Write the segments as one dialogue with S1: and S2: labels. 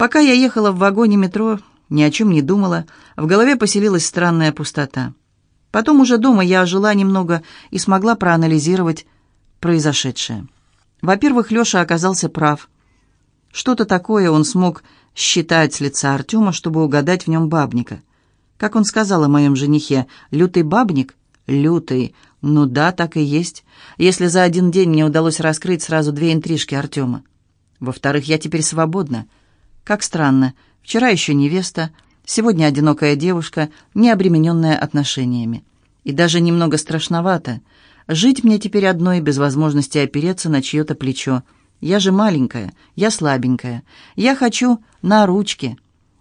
S1: Пока я ехала в вагоне метро, ни о чем не думала, в голове поселилась странная пустота. Потом уже дома я ожила немного и смогла проанализировать произошедшее. Во-первых, Леша оказался прав. Что-то такое он смог считать с лица Артема, чтобы угадать в нем бабника. Как он сказал о моем женихе, «Лютый бабник?» «Лютый. Ну да, так и есть. Если за один день мне удалось раскрыть сразу две интрижки Артема. Во-вторых, я теперь свободна. Как странно. Вчера еще невеста, сегодня одинокая девушка, не обремененная отношениями. И даже немного страшновато. Жить мне теперь одной, без возможности опереться на чье-то плечо. Я же маленькая, я слабенькая. Я хочу на ручки.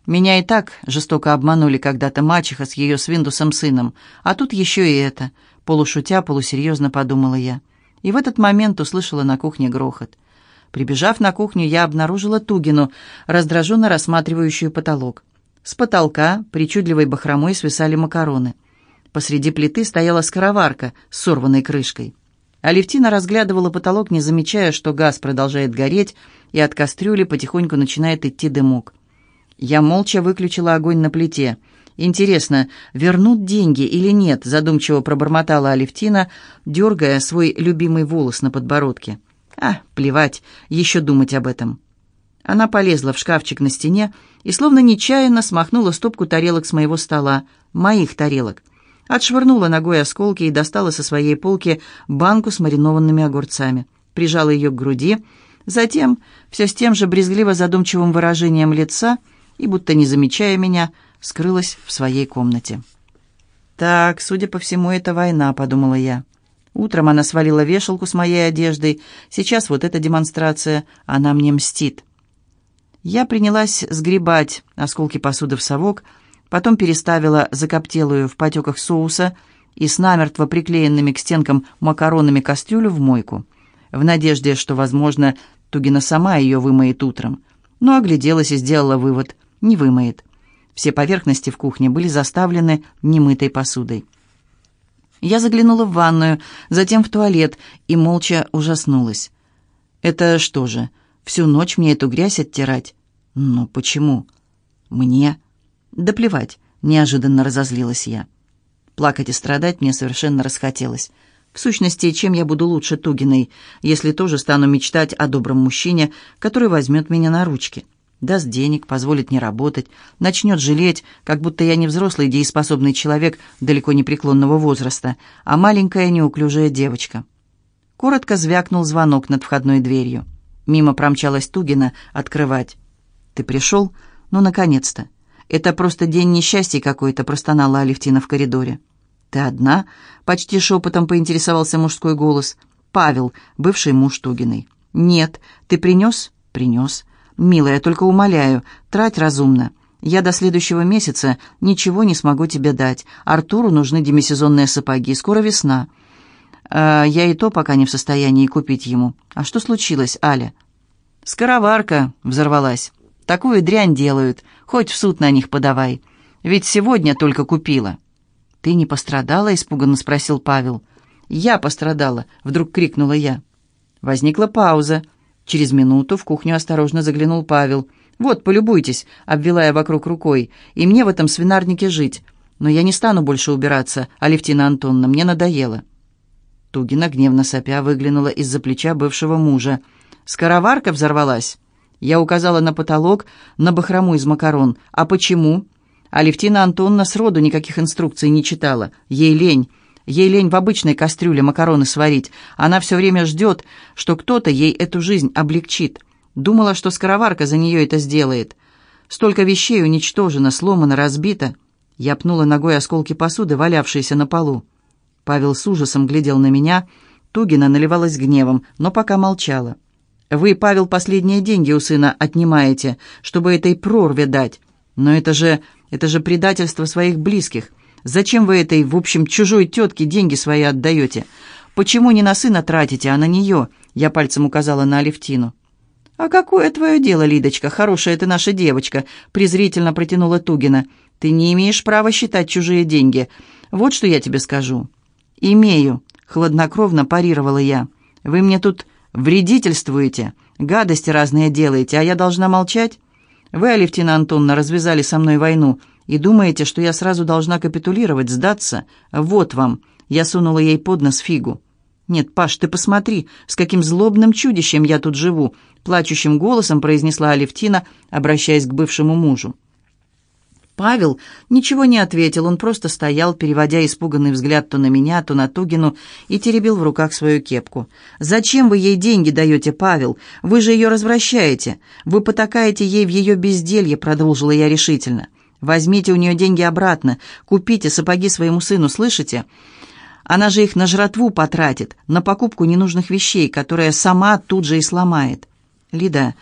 S1: Меня и так жестоко обманули когда-то мачеха с ее свиндусом сыном, а тут еще и это. Полушутя, полусерьезно подумала я. И в этот момент услышала на кухне грохот. Прибежав на кухню, я обнаружила Тугину, раздраженно рассматривающую потолок. С потолка причудливой бахромой свисали макароны. Посреди плиты стояла скороварка с сорванной крышкой. Алевтина разглядывала потолок, не замечая, что газ продолжает гореть, и от кастрюли потихоньку начинает идти дымок. Я молча выключила огонь на плите. «Интересно, вернут деньги или нет?» задумчиво пробормотала Алевтина, дергая свой любимый волос на подбородке. А, плевать, еще думать об этом. Она полезла в шкафчик на стене и словно нечаянно смахнула стопку тарелок с моего стола, моих тарелок. Отшвырнула ногой осколки и достала со своей полки банку с маринованными огурцами. Прижала ее к груди, затем, все с тем же брезгливо-задумчивым выражением лица и, будто не замечая меня, скрылась в своей комнате. «Так, судя по всему, это война», — подумала я. Утром она свалила вешалку с моей одеждой. Сейчас вот эта демонстрация, она мне мстит. Я принялась сгребать осколки посуды в совок, потом переставила закоптелую в потеках соуса и с намертво приклеенными к стенкам макаронами кастрюлю в мойку, в надежде, что, возможно, Тугина сама ее вымоет утром. Но огляделась и сделала вывод – не вымоет. Все поверхности в кухне были заставлены немытой посудой. Я заглянула в ванную, затем в туалет и молча ужаснулась. «Это что же, всю ночь мне эту грязь оттирать?» «Ну, почему?» «Мне?» «Да плевать», — неожиданно разозлилась я. Плакать и страдать мне совершенно расхотелось. В сущности, чем я буду лучше Тугиной, если тоже стану мечтать о добром мужчине, который возьмет меня на ручки?» Даст денег, позволит не работать, начнет жалеть, как будто я не взрослый дееспособный человек далеко не преклонного возраста, а маленькая неуклюжая девочка. Коротко звякнул звонок над входной дверью. Мимо промчалась Тугина открывать. «Ты пришел? Ну, наконец-то!» «Это просто день несчастья какой-то», — простонала Алевтина в коридоре. «Ты одна?» — почти шепотом поинтересовался мужской голос. «Павел, бывший муж Тугиной». «Нет. Ты принес?» «Принес». «Милая, только умоляю, трать разумно. Я до следующего месяца ничего не смогу тебе дать. Артуру нужны демисезонные сапоги, скоро весна. А я и то пока не в состоянии купить ему. А что случилось, Аля?» «Скороварка взорвалась. Такую дрянь делают, хоть в суд на них подавай. Ведь сегодня только купила». «Ты не пострадала?» — испуганно спросил Павел. «Я пострадала!» — вдруг крикнула я. Возникла пауза. Через минуту в кухню осторожно заглянул Павел. «Вот, полюбуйтесь», — обвела я вокруг рукой, — «и мне в этом свинарнике жить. Но я не стану больше убираться, Алевтина Антоновна, мне надоело». Тугина, гневно сопя, выглянула из-за плеча бывшего мужа. «Скороварка взорвалась?» Я указала на потолок, на бахрому из макарон. «А почему?» Алевтина Антоновна сроду никаких инструкций не читала. Ей лень. Ей лень в обычной кастрюле макароны сварить. Она все время ждет, что кто-то ей эту жизнь облегчит. Думала, что скороварка за нее это сделает. Столько вещей уничтожено, сломано, разбито. Я пнула ногой осколки посуды, валявшиеся на полу. Павел с ужасом глядел на меня. Тугина наливалась гневом, но пока молчала. «Вы, Павел, последние деньги у сына отнимаете, чтобы этой прорве дать. Но это же... это же предательство своих близких. Зачем вы этой, в общем, чужой тетке деньги свои отдаете? Почему не на сына тратите, а на нее?» Я пальцем указала на Алевтину. «А какое твое дело, Лидочка? Хорошая ты наша девочка», — презрительно протянула Тугина. «Ты не имеешь права считать чужие деньги. Вот что я тебе скажу». «Имею», — хладнокровно парировала я. «Вы мне тут вредительствуете, гадости разные делаете, а я должна молчать? Вы, Алевтина Антоновна, развязали со мной войну и думаете, что я сразу должна капитулировать, сдаться? Вот вам!» Я сунула ей под нос фигу. «Нет, Паш, ты посмотри, с каким злобным чудищем я тут живу!» Плачущим голосом произнесла Алевтина, обращаясь к бывшему мужу. Павел ничего не ответил, он просто стоял, переводя испуганный взгляд то на меня, то на Тугину, и теребил в руках свою кепку. «Зачем вы ей деньги даете, Павел? Вы же ее развращаете. Вы потакаете ей в ее безделье», — продолжила я решительно. «Возьмите у нее деньги обратно, купите сапоги своему сыну, слышите? Она же их на жратву потратит, на покупку ненужных вещей, которые сама тут же и сломает». «Лида,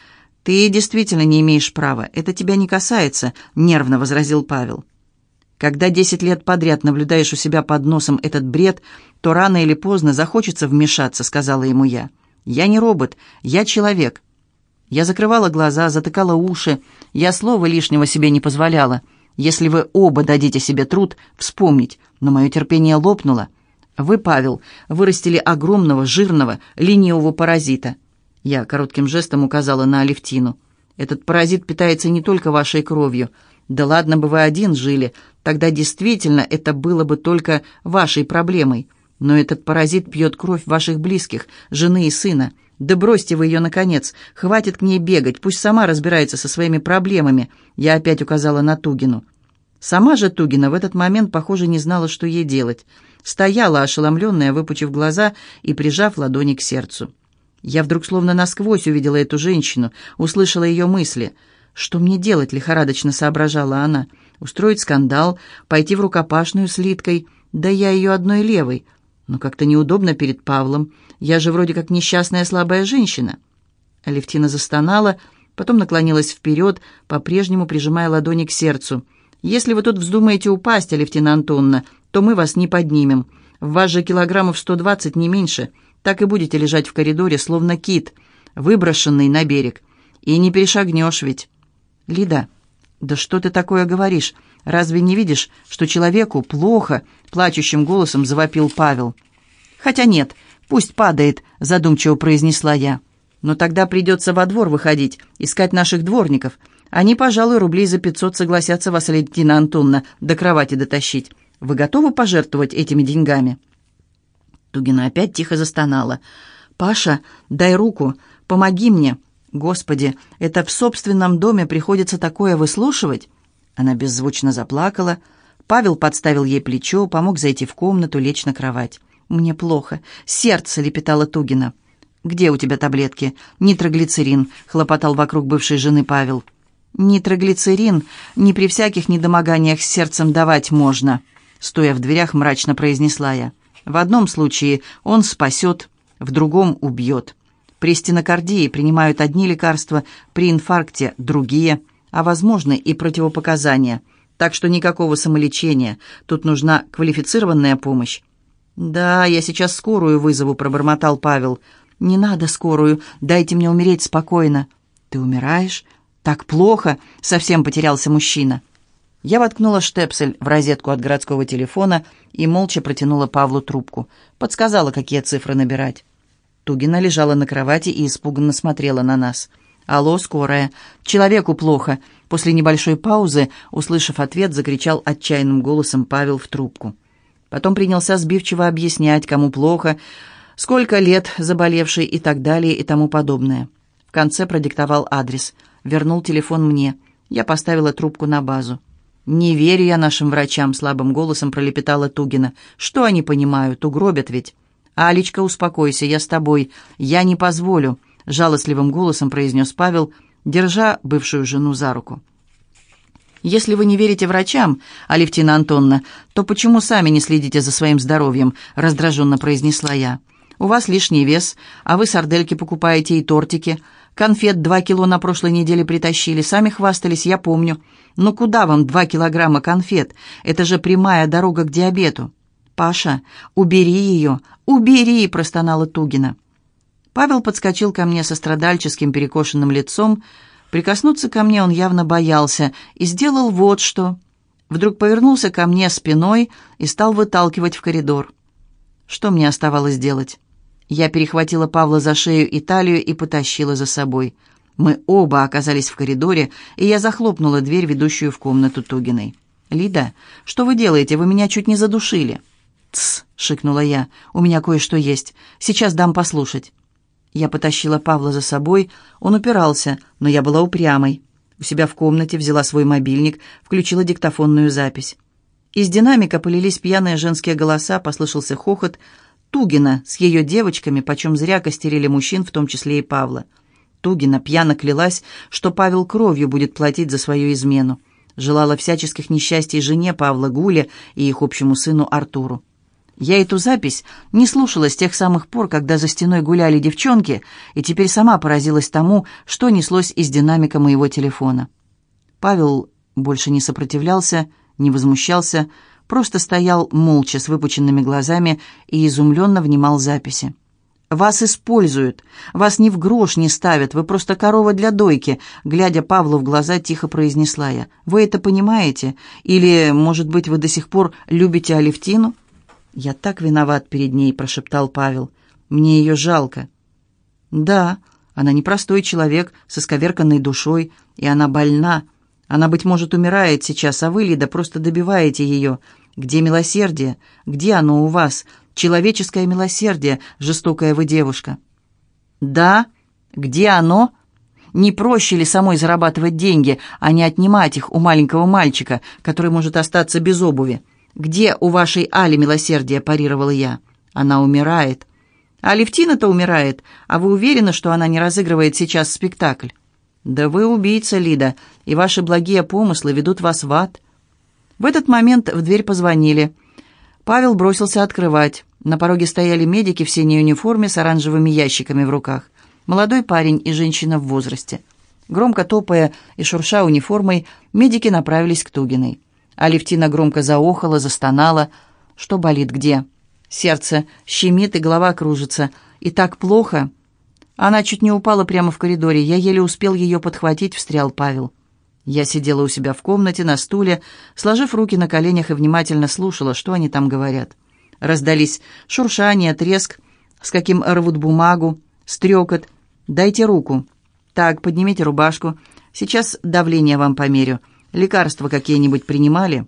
S1: «Ты действительно не имеешь права. Это тебя не касается», — нервно возразил Павел. «Когда десять лет подряд наблюдаешь у себя под носом этот бред, то рано или поздно захочется вмешаться», — сказала ему я. «Я не робот, я человек». Я закрывала глаза, затыкала уши, я слова лишнего себе не позволяла. Если вы оба дадите себе труд вспомнить, но мое терпение лопнуло. Вы, Павел, вырастили огромного, жирного, ленивого паразита — я коротким жестом указала на Алевтину. «Этот паразит питается не только вашей кровью. Да ладно бы вы один жили, тогда действительно это было бы только вашей проблемой. Но этот паразит пьет кровь ваших близких, жены и сына. Да бросьте вы ее, наконец. Хватит к ней бегать, пусть сама разбирается со своими проблемами». Я опять указала на Тугину. Сама же Тугина в этот момент, похоже, не знала, что ей делать. Стояла, ошеломленная, выпучив глаза и прижав ладони к сердцу. Я вдруг словно насквозь увидела эту женщину, услышала ее мысли. «Что мне делать?» — лихорадочно соображала она. «Устроить скандал, пойти в рукопашную с Литкой. Да я ее одной левой. Но как-то неудобно перед Павлом. Я же вроде как несчастная слабая женщина». Алевтина застонала, потом наклонилась вперед, по-прежнему прижимая ладони к сердцу. «Если вы тут вздумаете упасть, Алевтина Антоновна, то мы вас не поднимем. В вас же килограммов сто двадцать, не меньше так и будете лежать в коридоре, словно кит, выброшенный на берег. И не перешагнешь ведь. Лида, да что ты такое говоришь? Разве не видишь, что человеку плохо? Плачущим голосом завопил Павел. Хотя нет, пусть падает, задумчиво произнесла я. Но тогда придется во двор выходить, искать наших дворников. Они, пожалуй, рублей за пятьсот согласятся вас, Летина Антонна, до кровати дотащить. Вы готовы пожертвовать этими деньгами?» Тугина опять тихо застонала. «Паша, дай руку, помоги мне!» «Господи, это в собственном доме приходится такое выслушивать?» Она беззвучно заплакала. Павел подставил ей плечо, помог зайти в комнату, лечь на кровать. «Мне плохо. Сердце!» — лепетала Тугина. «Где у тебя таблетки?» «Нитроглицерин», — хлопотал вокруг бывшей жены Павел. «Нитроглицерин не при всяких недомоганиях с сердцем давать можно», — стоя в дверях, мрачно произнесла я. В одном случае он спасет, в другом убьет. При стенокардии принимают одни лекарства, при инфаркте – другие, а возможны и противопоказания. Так что никакого самолечения, тут нужна квалифицированная помощь. «Да, я сейчас скорую вызову», — пробормотал Павел. «Не надо скорую, дайте мне умереть спокойно». «Ты умираешь? Так плохо?» — совсем потерялся мужчина. Я воткнула штепсель в розетку от городского телефона и молча протянула Павлу трубку. Подсказала, какие цифры набирать. Тугина лежала на кровати и испуганно смотрела на нас. «Алло, скорая. Человеку плохо». После небольшой паузы, услышав ответ, закричал отчаянным голосом Павел в трубку. Потом принялся сбивчиво объяснять, кому плохо, сколько лет заболевший и так далее и тому подобное. В конце продиктовал адрес. Вернул телефон мне. Я поставила трубку на базу. «Не верю я нашим врачам», — слабым голосом пролепетала Тугина. «Что они понимают? Угробят ведь». «Алечка, успокойся, я с тобой. Я не позволю», — жалостливым голосом произнес Павел, держа бывшую жену за руку. «Если вы не верите врачам, Алевтина Антонна, то почему сами не следите за своим здоровьем?» — раздраженно произнесла я. «У вас лишний вес, а вы сардельки покупаете и тортики. Конфет два кило на прошлой неделе притащили, сами хвастались, я помню. «Ну куда вам два килограмма конфет? Это же прямая дорога к диабету». «Паша, убери ее! Убери!» – простонала Тугина. Павел подскочил ко мне со страдальческим перекошенным лицом. Прикоснуться ко мне он явно боялся и сделал вот что. Вдруг повернулся ко мне спиной и стал выталкивать в коридор. Что мне оставалось делать? Я перехватила Павла за шею и талию и потащила за собой. Мы оба оказались в коридоре, и я захлопнула дверь, ведущую в комнату Тугиной. «Лида, что вы делаете? Вы меня чуть не задушили». «Тсс!» — шикнула я. «У меня кое-что есть. Сейчас дам послушать». Я потащила Павла за собой. Он упирался, но я была упрямой. У себя в комнате взяла свой мобильник, включила диктофонную запись. Из динамика полились пьяные женские голоса, послышался хохот. Тугина с ее девочками, почем зря костерили мужчин, в том числе и Павла. Тугина пьяно клялась, что Павел кровью будет платить за свою измену. Желала всяческих несчастий жене Павла Гуле и их общему сыну Артуру. Я эту запись не слушала с тех самых пор, когда за стеной гуляли девчонки, и теперь сама поразилась тому, что неслось из динамика моего телефона. Павел больше не сопротивлялся, не возмущался, просто стоял молча с выпученными глазами и изумленно внимал записи. «Вас используют, вас ни в грош не ставят, вы просто корова для дойки», глядя Павлу в глаза, тихо произнесла я. «Вы это понимаете? Или, может быть, вы до сих пор любите Алевтину?» «Я так виноват перед ней», — прошептал Павел. «Мне ее жалко». «Да, она непростой человек со сковерканной душой, и она больна. Она, быть может, умирает сейчас, а вы, Лида, просто добиваете ее. Где милосердие? Где оно у вас? человеческое милосердие, жестокая вы девушка. Да, где оно? Не проще ли самой зарабатывать деньги, а не отнимать их у маленького мальчика, который может остаться без обуви? Где у вашей Али милосердие, парировала я. Она умирает. А Левтина-то умирает, а вы уверены, что она не разыгрывает сейчас спектакль? Да вы убийца, Лида, и ваши благие помыслы ведут вас в ад. В этот момент в дверь позвонили. Павел бросился открывать. На пороге стояли медики в синей униформе с оранжевыми ящиками в руках. Молодой парень и женщина в возрасте. Громко топая и шурша униформой, медики направились к Тугиной. Алевтина громко заохала, застонала. «Что болит где?» «Сердце щемит и голова кружится. И так плохо!» Она чуть не упала прямо в коридоре. Я еле успел ее подхватить, встрял Павел. Я сидела у себя в комнате на стуле, сложив руки на коленях и внимательно слушала, что они там говорят. Раздались шуршание, треск, с каким рвут бумагу, стрекот. «Дайте руку». «Так, поднимите рубашку. Сейчас давление вам померю. Лекарства какие-нибудь принимали?»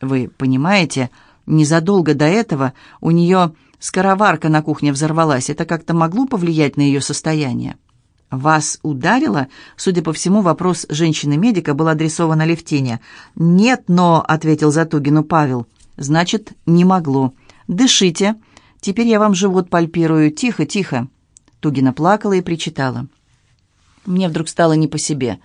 S1: «Вы понимаете, незадолго до этого у нее скороварка на кухне взорвалась. Это как-то могло повлиять на ее состояние?» «Вас ударило?» Судя по всему, вопрос женщины-медика был адресован Алевтине. «Нет, но...» — ответил Затугину Павел. «Значит, не могло. Дышите. Теперь я вам живот пальпирую. Тихо, тихо». Тугина плакала и причитала. Мне вдруг стало не по себе.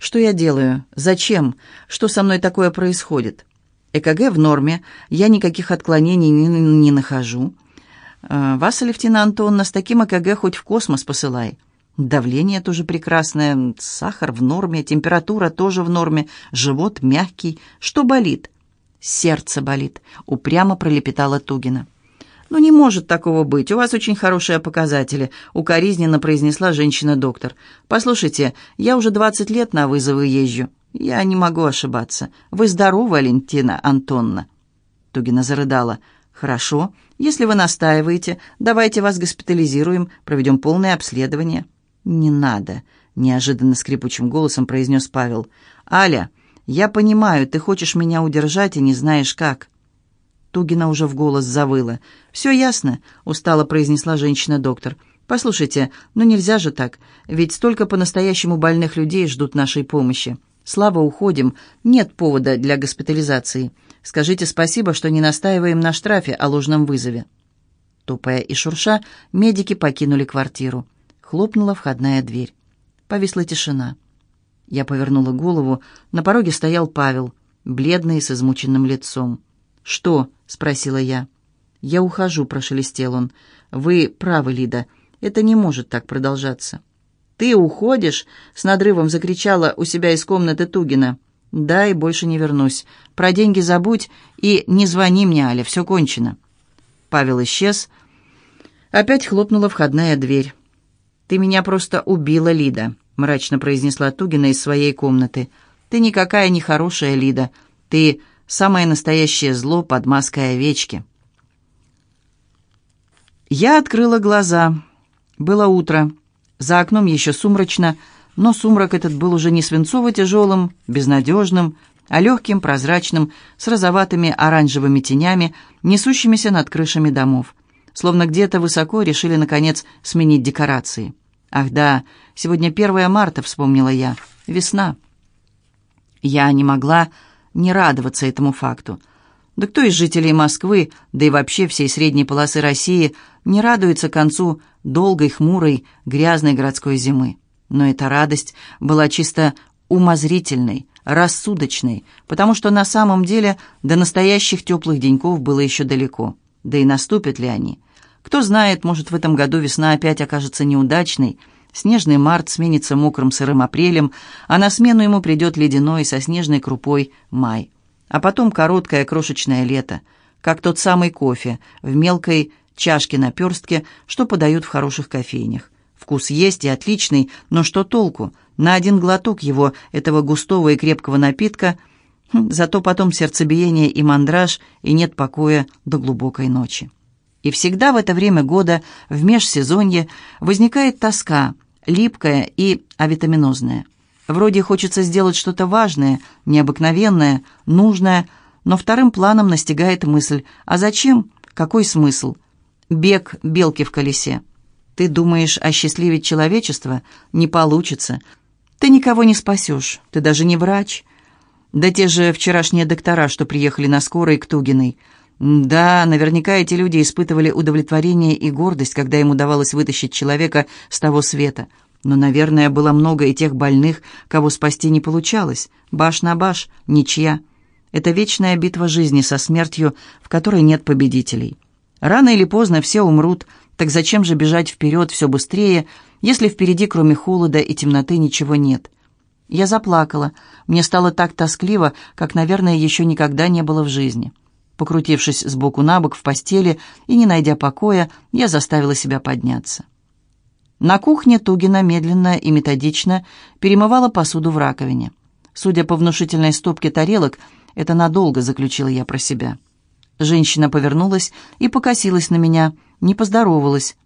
S1: Что я делаю? Зачем? Что со мной такое происходит? ЭКГ в норме, я никаких отклонений не, не нахожу. «Э, вас, Алевтина Антоновна, с таким ЭКГ хоть в космос посылай. Давление тоже прекрасное, сахар в норме, температура тоже в норме, живот мягкий. Что болит? Сердце болит, упрямо пролепетала Тугина. «Ну не может такого быть, у вас очень хорошие показатели», — укоризненно произнесла женщина-доктор. «Послушайте, я уже двадцать лет на вызовы езжу. Я не могу ошибаться. Вы здоровы, Валентина Антонна?» Тугина зарыдала. «Хорошо, если вы настаиваете, давайте вас госпитализируем, проведем полное обследование». «Не надо», — неожиданно скрипучим голосом произнес Павел. «Аля, я понимаю, ты хочешь меня удержать и не знаешь как». Тугина уже в голос завыла. «Все ясно», — устало произнесла женщина-доктор. «Послушайте, ну нельзя же так, ведь столько по-настоящему больных людей ждут нашей помощи. Слава, уходим, нет повода для госпитализации. Скажите спасибо, что не настаиваем на штрафе о ложном вызове». Тупая и шурша, медики покинули квартиру. Хлопнула входная дверь. Повисла тишина. Я повернула голову. На пороге стоял Павел, бледный, с измученным лицом. «Что?» — спросила я. «Я ухожу», — прошелестел он. «Вы правы, Лида. Это не может так продолжаться». «Ты уходишь?» — с надрывом закричала у себя из комнаты Тугина. «Да, и больше не вернусь. Про деньги забудь и не звони мне, Аля, все кончено». Павел исчез. Опять хлопнула входная дверь. «Ты меня просто убила, Лида», — мрачно произнесла Тугина из своей комнаты. «Ты никакая не хорошая, Лида. Ты самое настоящее зло под маской овечки». Я открыла глаза. Было утро. За окном еще сумрачно. но сумрак этот был уже не свинцово-тяжелым, безнадежным, а легким, прозрачным, с розоватыми оранжевыми тенями, несущимися над крышами домов. Словно где-то высоко решили, наконец, сменить декорации. «Ах да, сегодня 1 марта», — вспомнила я. «Весна». Я не могла не радоваться этому факту. Да кто из жителей Москвы, да и вообще всей средней полосы России, не радуется концу долгой, хмурой, грязной городской зимы? Но эта радость была чисто умозрительной, рассудочной, потому что на самом деле до настоящих теплых деньков было еще далеко. Да и наступят ли они? Кто знает, может, в этом году весна опять окажется неудачной, снежный март сменится мокрым сырым апрелем, а на смену ему придет ледяной со снежной крупой май. А потом короткое крошечное лето, как тот самый кофе в мелкой чашке наперстке, что подают в хороших кофейнях. Вкус есть и отличный, но что толку? На один глоток его, этого густого и крепкого напитка, хм, зато потом сердцебиение и мандраж, и нет покоя до глубокой ночи. И всегда в это время года, в межсезонье, возникает тоска, липкая и авитаминозная. Вроде хочется сделать что-то важное, необыкновенное, нужное, но вторым планом настигает мысль «А зачем? Какой смысл?» Бег белки в колесе. Ты думаешь осчастливить человечество? Не получится. Ты никого не спасешь, ты даже не врач. Да те же вчерашние доктора, что приехали на скорой к Тугиной – да, наверняка эти люди испытывали удовлетворение и гордость, когда им удавалось вытащить человека с того света. Но, наверное, было много и тех больных, кого спасти не получалось. Баш на баш, ничья. Это вечная битва жизни со смертью, в которой нет победителей. Рано или поздно все умрут, так зачем же бежать вперед все быстрее, если впереди кроме холода и темноты ничего нет? Я заплакала. Мне стало так тоскливо, как, наверное, еще никогда не было в жизни. Покрутившись сбоку на бок в постели и не найдя покоя, я заставила себя подняться. На кухне Тугина медленно и методично перемывала посуду в раковине. Судя по внушительной стопке тарелок, это надолго, заключила я про себя. Женщина повернулась и покосилась на меня, не поздоровалась.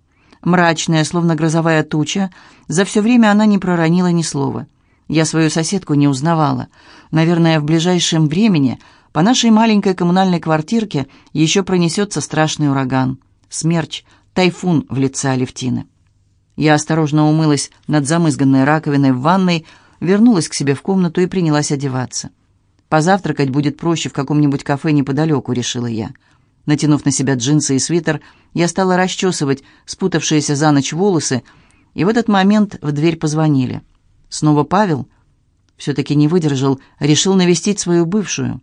S1: Мрачная, словно грозовая туча, за все время она не проронила ни слова. Я свою соседку не узнавала. Наверное, в ближайшем времени по нашей маленькой коммунальной квартирке еще пронесется страшный ураган. Смерч, тайфун в лице Алевтины. Я осторожно умылась над замызганной раковиной в ванной, вернулась к себе в комнату и принялась одеваться. Позавтракать будет проще в каком-нибудь кафе неподалеку, решила я. Натянув на себя джинсы и свитер, я стала расчесывать спутавшиеся за ночь волосы, и в этот момент в дверь позвонили. Снова Павел все-таки не выдержал, решил навестить свою бывшую.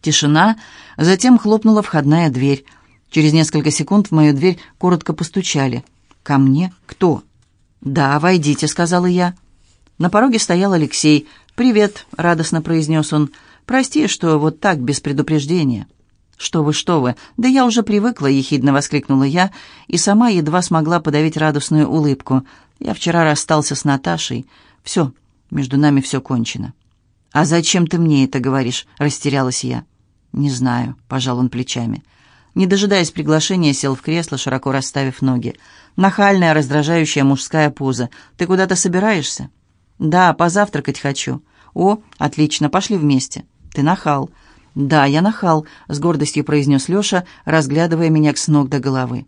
S1: Тишина, затем хлопнула входная дверь. Через несколько секунд в мою дверь коротко постучали. «Ко мне? Кто?» «Да, войдите», — сказала я. На пороге стоял Алексей. «Привет», — радостно произнес он. «Прости, что вот так, без предупреждения». «Что вы, что вы! Да я уже привыкла!» — ехидно воскликнула я и сама едва смогла подавить радостную улыбку. «Я вчера расстался с Наташей. Все, между нами все кончено». «А зачем ты мне это говоришь?» — растерялась я. «Не знаю», — пожал он плечами. Не дожидаясь приглашения, сел в кресло, широко расставив ноги. Нахальная, раздражающая мужская поза. «Ты куда-то собираешься?» «Да, позавтракать хочу». «О, отлично, пошли вместе». «Ты нахал». «Да, я нахал», — с гордостью произнес Леша, разглядывая меня с ног до головы.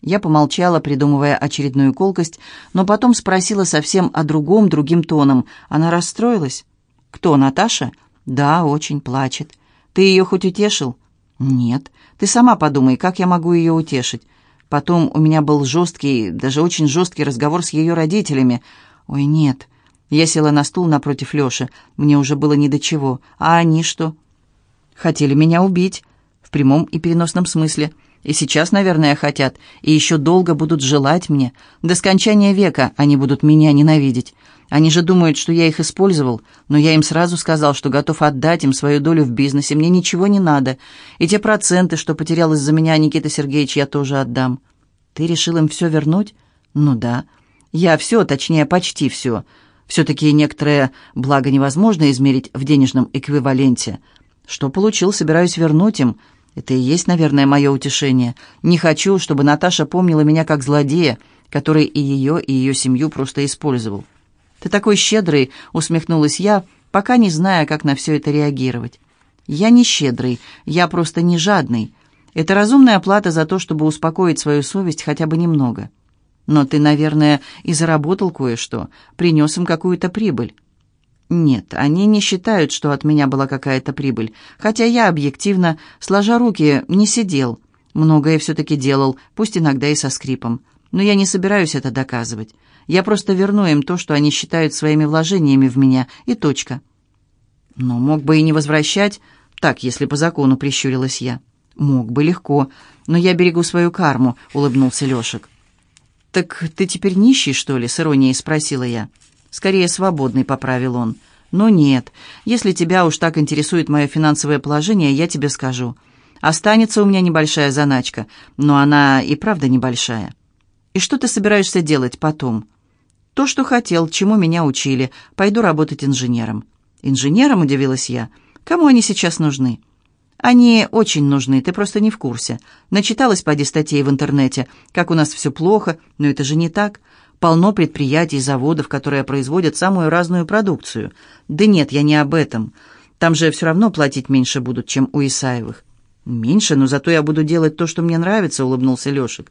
S1: Я помолчала, придумывая очередную колкость, но потом спросила совсем о другом, другим тоном. Она расстроилась? «Кто, Наташа?» «Да, очень плачет». Ты ее хоть утешил?» «Нет. Ты сама подумай, как я могу ее утешить. Потом у меня был жесткий, даже очень жесткий разговор с ее родителями. Ой, нет». Я села на стул напротив Леши. Мне уже было ни до чего. А они что? Хотели меня убить. В прямом и переносном смысле. И сейчас, наверное, хотят. И еще долго будут желать мне. До скончания века они будут меня ненавидеть. Они же думают, что я их использовал, но я им сразу сказал, что готов отдать им свою долю в бизнесе, мне ничего не надо. И те проценты, что потерял из-за меня Никита Сергеевич, я тоже отдам. Ты решил им все вернуть? Ну да. Я все, точнее, почти все. Все-таки некоторое благо невозможно измерить в денежном эквиваленте. Что получил, собираюсь вернуть им. Это и есть, наверное, мое утешение. Не хочу, чтобы Наташа помнила меня как злодея, который и ее, и ее семью просто использовал. «Ты такой щедрый», — усмехнулась я, пока не зная, как на все это реагировать. «Я не щедрый, я просто не жадный. Это разумная плата за то, чтобы успокоить свою совесть хотя бы немного. Но ты, наверное, и заработал кое-что, принес им какую-то прибыль». «Нет, они не считают, что от меня была какая-то прибыль, хотя я объективно, сложа руки, не сидел. Многое все-таки делал, пусть иногда и со скрипом. Но я не собираюсь это доказывать. Я просто верну им то, что они считают своими вложениями в меня, и точка». «Но мог бы и не возвращать, так, если по закону прищурилась я». «Мог бы легко, но я берегу свою карму», — улыбнулся Лешек. «Так ты теперь нищий, что ли?» — с иронией спросила я. «Скорее свободный», — поправил он. «Ну нет, если тебя уж так интересует мое финансовое положение, я тебе скажу. Останется у меня небольшая заначка, но она и правда небольшая. И что ты собираешься делать потом?» «То, что хотел, чему меня учили. Пойду работать инженером». «Инженером?» — удивилась я. «Кому они сейчас нужны?» «Они очень нужны, ты просто не в курсе. Начиталась поди статей в интернете, как у нас все плохо, но это же не так. Полно предприятий, заводов, которые производят самую разную продукцию. Да нет, я не об этом. Там же все равно платить меньше будут, чем у Исаевых». «Меньше, но зато я буду делать то, что мне нравится», — улыбнулся Лешек.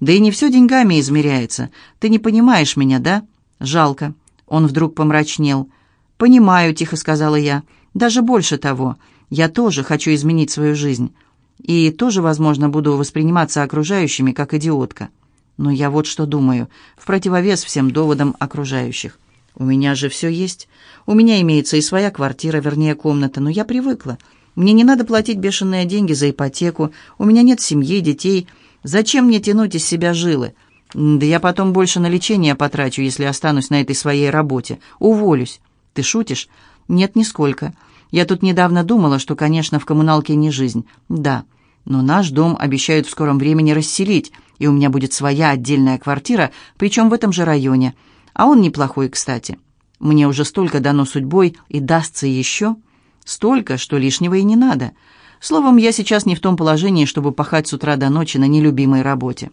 S1: «Да и не все деньгами измеряется. Ты не понимаешь меня, да? Жалко». Он вдруг помрачнел. «Понимаю», — тихо сказала я. «Даже больше того. Я тоже хочу изменить свою жизнь. И тоже, возможно, буду восприниматься окружающими как идиотка. Но я вот что думаю, в противовес всем доводам окружающих. У меня же все есть. У меня имеется и своя квартира, вернее, комната, но я привыкла. Мне не надо платить бешеные деньги за ипотеку. У меня нет семьи, детей. Зачем мне тянуть из себя жилы? Да я потом больше на лечение потрачу, если останусь на этой своей работе. Уволюсь. Ты шутишь? Нет, нисколько. Я тут недавно думала, что, конечно, в коммуналке не жизнь. Да, но наш дом обещают в скором времени расселить, и у меня будет своя отдельная квартира, причем в этом же районе. А он неплохой, кстати. Мне уже столько дано судьбой, и дастся еще. Столько, что лишнего и не надо. Словом, я сейчас не в том положении, чтобы пахать с утра до ночи на нелюбимой работе.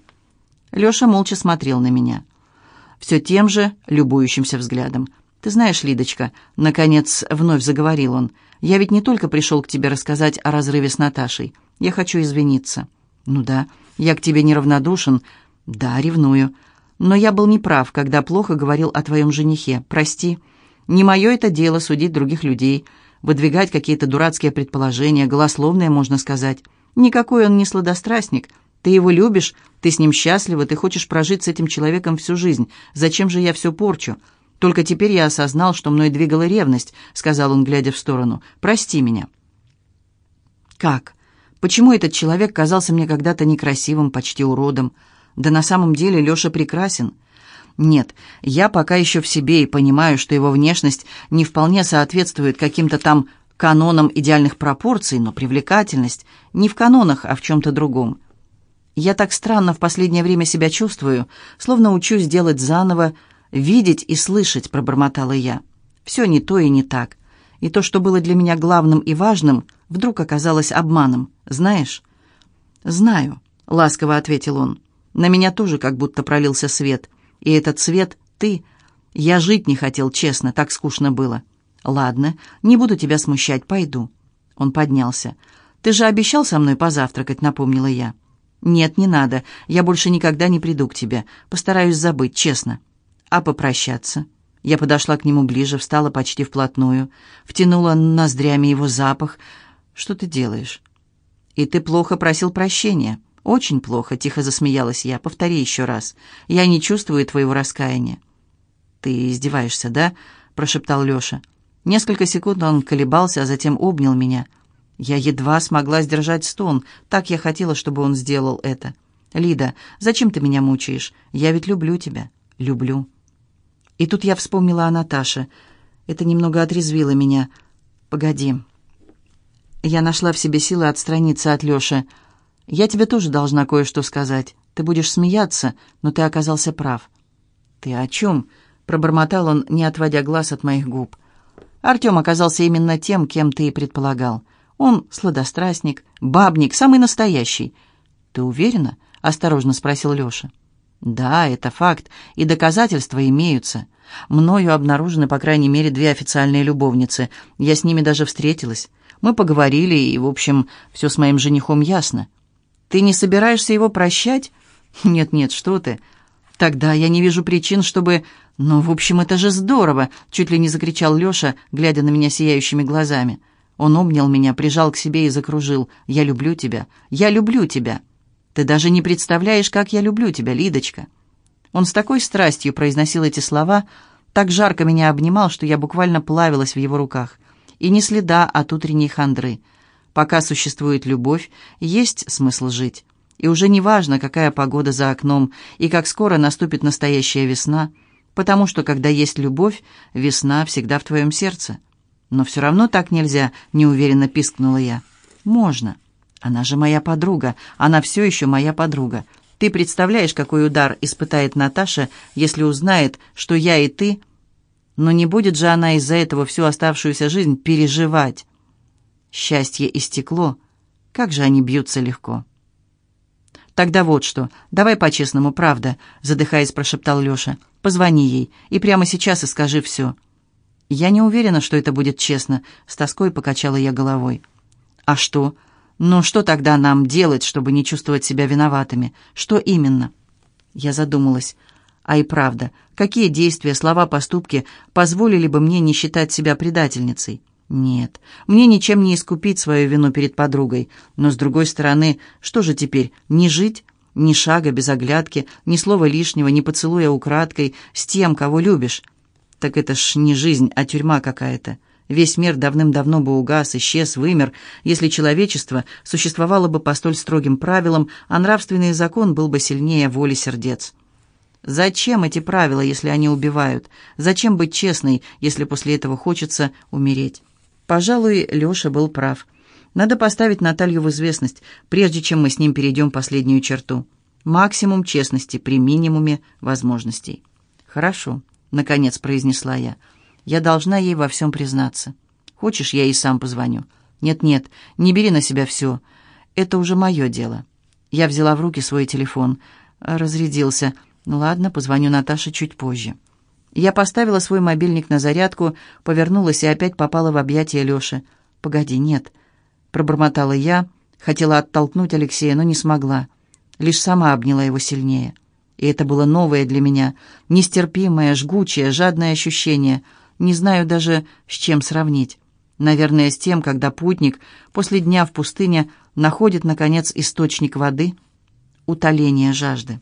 S1: Леша молча смотрел на меня. Все тем же любующимся взглядом. «Ты знаешь, Лидочка», — наконец вновь заговорил он, — «я ведь не только пришел к тебе рассказать о разрыве с Наташей. Я хочу извиниться». «Ну да, я к тебе неравнодушен». «Да, ревную. Но я был неправ, когда плохо говорил о твоем женихе. Прости. Не мое это дело судить других людей, выдвигать какие-то дурацкие предположения, голословные, можно сказать. Никакой он не сладострастник. Ты его любишь, ты с ним счастлива, ты хочешь прожить с этим человеком всю жизнь. Зачем же я все порчу?» Только теперь я осознал, что мной двигала ревность», — сказал он, глядя в сторону. «Прости меня». «Как? Почему этот человек казался мне когда-то некрасивым, почти уродом? Да на самом деле Леша прекрасен». Нет, я пока еще в себе и понимаю, что его внешность не вполне соответствует каким-то там канонам идеальных пропорций, но привлекательность не в канонах, а в чем-то другом. Я так странно в последнее время себя чувствую, словно учусь делать заново «Видеть и слышать», — пробормотала я. «Все не то и не так. И то, что было для меня главным и важным, вдруг оказалось обманом. Знаешь?» «Знаю», — ласково ответил он. «На меня тоже как будто пролился свет. И этот свет — ты. Я жить не хотел, честно, так скучно было». «Ладно, не буду тебя смущать, пойду». Он поднялся. «Ты же обещал со мной позавтракать», — напомнила я. «Нет, не надо. Я больше никогда не приду к тебе. Постараюсь забыть, честно». А попрощаться? Я подошла к нему ближе, встала почти вплотную, втянула ноздрями его запах. «Что ты делаешь?» «И ты плохо просил прощения?» «Очень плохо», — тихо засмеялась я. «Повтори еще раз. Я не чувствую твоего раскаяния». «Ты издеваешься, да?» — прошептал Леша. Несколько секунд он колебался, а затем обнял меня. Я едва смогла сдержать стон. Так я хотела, чтобы он сделал это. «Лида, зачем ты меня мучаешь? Я ведь люблю тебя. Люблю». И тут я вспомнила о Наташе. Это немного отрезвило меня. «Погоди». Я нашла в себе силы отстраниться от Лёши. «Я тебе тоже должна кое-что сказать. Ты будешь смеяться, но ты оказался прав». «Ты о чем?» — пробормотал он, не отводя глаз от моих губ. «Артем оказался именно тем, кем ты и предполагал. Он сладострастник, бабник, самый настоящий». «Ты уверена?» — осторожно спросил Лёша. «Да, это факт, и доказательства имеются. Мною обнаружены, по крайней мере, две официальные любовницы. Я с ними даже встретилась. Мы поговорили, и, в общем, все с моим женихом ясно. Ты не собираешься его прощать? Нет-нет, что ты. Тогда я не вижу причин, чтобы... Ну, в общем, это же здорово, чуть ли не закричал Леша, глядя на меня сияющими глазами. Он обнял меня, прижал к себе и закружил. «Я люблю тебя! Я люблю тебя! Ты даже не представляешь, как я люблю тебя, Лидочка!» Он с такой страстью произносил эти слова, так жарко меня обнимал, что я буквально плавилась в его руках. И не следа от утренней хандры. Пока существует любовь, есть смысл жить. И уже не важно, какая погода за окном и как скоро наступит настоящая весна, потому что, когда есть любовь, весна всегда в твоем сердце. Но все равно так нельзя, неуверенно пискнула я. Можно. Она же моя подруга, она все еще моя подруга. Ты представляешь, какой удар испытает Наташа, если узнает, что я и ты... Но не будет же она из-за этого всю оставшуюся жизнь переживать. Счастье истекло. Как же они бьются легко. «Тогда вот что. Давай по-честному, правда», — задыхаясь, прошептал Леша. «Позвони ей. И прямо сейчас и скажи все». «Я не уверена, что это будет честно», — с тоской покачала я головой. «А что? «Ну что тогда нам делать, чтобы не чувствовать себя виноватыми? Что именно?» Я задумалась. А и правда, какие действия, слова, поступки позволили бы мне не считать себя предательницей? Нет, мне ничем не искупить свою вину перед подругой. Но, с другой стороны, что же теперь, не жить? Ни шага без оглядки, ни слова лишнего, ни поцелуя украдкой с тем, кого любишь. Так это ж не жизнь, а тюрьма какая-то. Весь мир давным-давно бы угас, исчез, вымер, если человечество существовало бы по столь строгим правилам, а нравственный закон был бы сильнее воли сердец. Зачем эти правила, если они убивают? Зачем быть честной, если после этого хочется умереть? Пожалуй, Леша был прав. Надо поставить Наталью в известность, прежде чем мы с ним перейдем последнюю черту. Максимум честности при минимуме возможностей. «Хорошо», — наконец произнесла я, — я должна ей во всем признаться. Хочешь, я ей сам позвоню? Нет-нет, не бери на себя все. Это уже мое дело. Я взяла в руки свой телефон. Разрядился. Ладно, позвоню Наташе чуть позже. Я поставила свой мобильник на зарядку, повернулась и опять попала в объятия Лёши. «Погоди, нет», — пробормотала я, хотела оттолкнуть Алексея, но не смогла. Лишь сама обняла его сильнее. И это было новое для меня, нестерпимое, жгучее, жадное ощущение — не знаю даже, с чем сравнить. Наверное, с тем, когда путник после дня в пустыне находит, наконец, источник воды, утоление жажды.